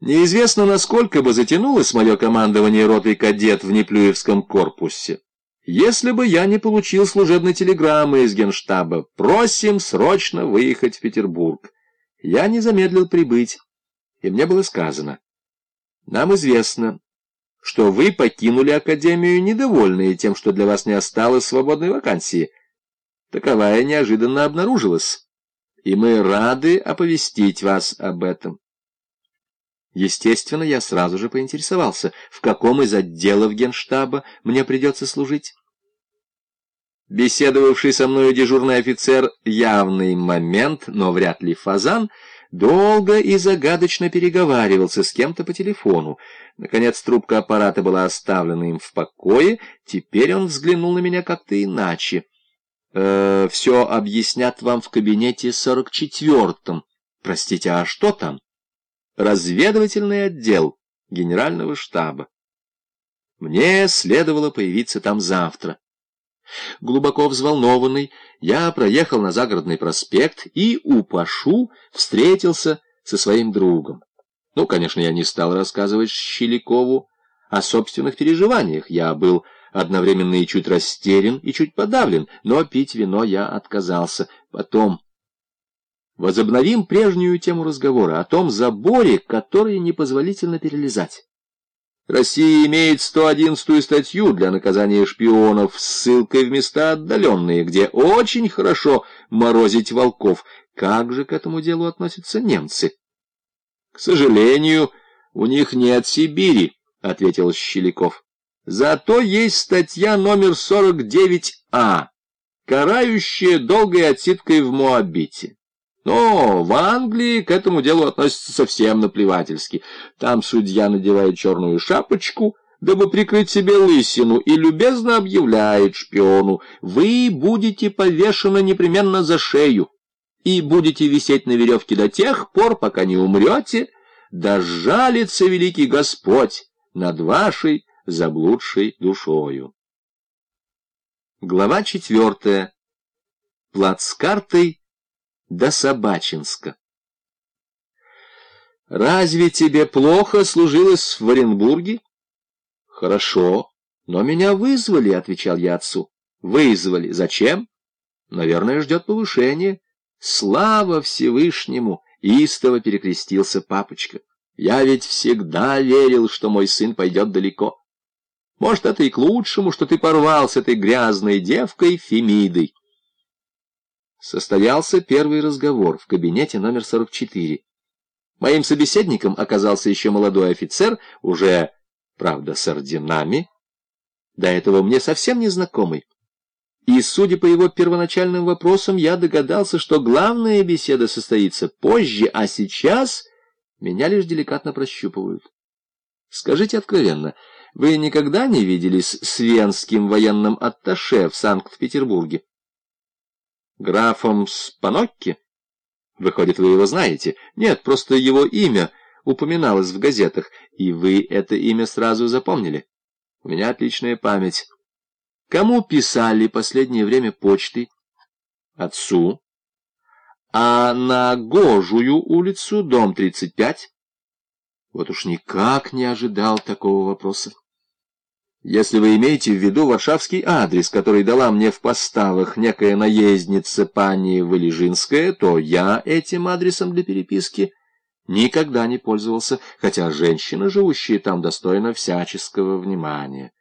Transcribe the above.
Неизвестно, насколько бы затянулось мое командование ротой кадет в Неплюевском корпусе, если бы я не получил служебной телеграммы из генштаба «Просим срочно выехать в Петербург». Я не замедлил прибыть, и мне было сказано. Нам известно, что вы покинули Академию, недовольные тем, что для вас не осталось свободной вакансии. Таковая неожиданно обнаружилась, и мы рады оповестить вас об этом. Естественно, я сразу же поинтересовался, в каком из отделов генштаба мне придется служить. Беседовавший со мной дежурный офицер явный момент, но вряд ли фазан, долго и загадочно переговаривался с кем-то по телефону. Наконец трубка аппарата была оставлена им в покое, теперь он взглянул на меня как-то иначе. «Э, «Все объяснят вам в кабинете сорок четвертом. Простите, а что там?» Разведывательный отдел генерального штаба. Мне следовало появиться там завтра. Глубоко взволнованный, я проехал на загородный проспект и у Пашу встретился со своим другом. Ну, конечно, я не стал рассказывать Щеликову о собственных переживаниях. Я был одновременно и чуть растерян, и чуть подавлен, но пить вино я отказался. Потом... Возобновим прежнюю тему разговора о том заборе, который непозволительно перелезать. Россия имеет 111-ю статью для наказания шпионов с ссылкой в места отдаленные, где очень хорошо морозить волков. Как же к этому делу относятся немцы? — К сожалению, у них нет Сибири, — ответил Щеляков. — Зато есть статья номер 49А, карающая долгой отсидкой в Моабите. Но в Англии к этому делу относятся совсем наплевательски. Там судья надевает черную шапочку, дабы прикрыть себе лысину, и любезно объявляет шпиону, «Вы будете повешены непременно за шею и будете висеть на веревке до тех пор, пока не умрете, да жалится великий Господь над вашей заблудшей душою». Глава четвертая. Плацкартой до Собачинска. «Разве тебе плохо служилось в Оренбурге?» «Хорошо, но меня вызвали», — отвечал я отцу. «Вызвали. Зачем?» «Наверное, ждет повышение». «Слава Всевышнему!» — истово перекрестился папочка. «Я ведь всегда верил, что мой сын пойдет далеко. Может, это и к лучшему, что ты порвал с этой грязной девкой Фемидой» состоялся первый разговор в кабинете номер 44. Моим собеседником оказался еще молодой офицер, уже, правда, с орденами, до этого мне совсем незнакомый. И, судя по его первоначальным вопросам, я догадался, что главная беседа состоится позже, а сейчас меня лишь деликатно прощупывают. Скажите откровенно, вы никогда не виделись с венским военным атташе в Санкт-Петербурге? Графом Спанокки? Выходит, вы его знаете? Нет, просто его имя упоминалось в газетах, и вы это имя сразу запомнили. У меня отличная память. Кому писали последнее время почты? Отцу. А на Гожую улицу, дом 35? Вот уж никак не ожидал такого вопроса. Если вы имеете в виду варшавский адрес, который дала мне в поставах некая наездница пани Валежинская, то я этим адресом для переписки никогда не пользовался, хотя женщина, живущая там, достойна всяческого внимания.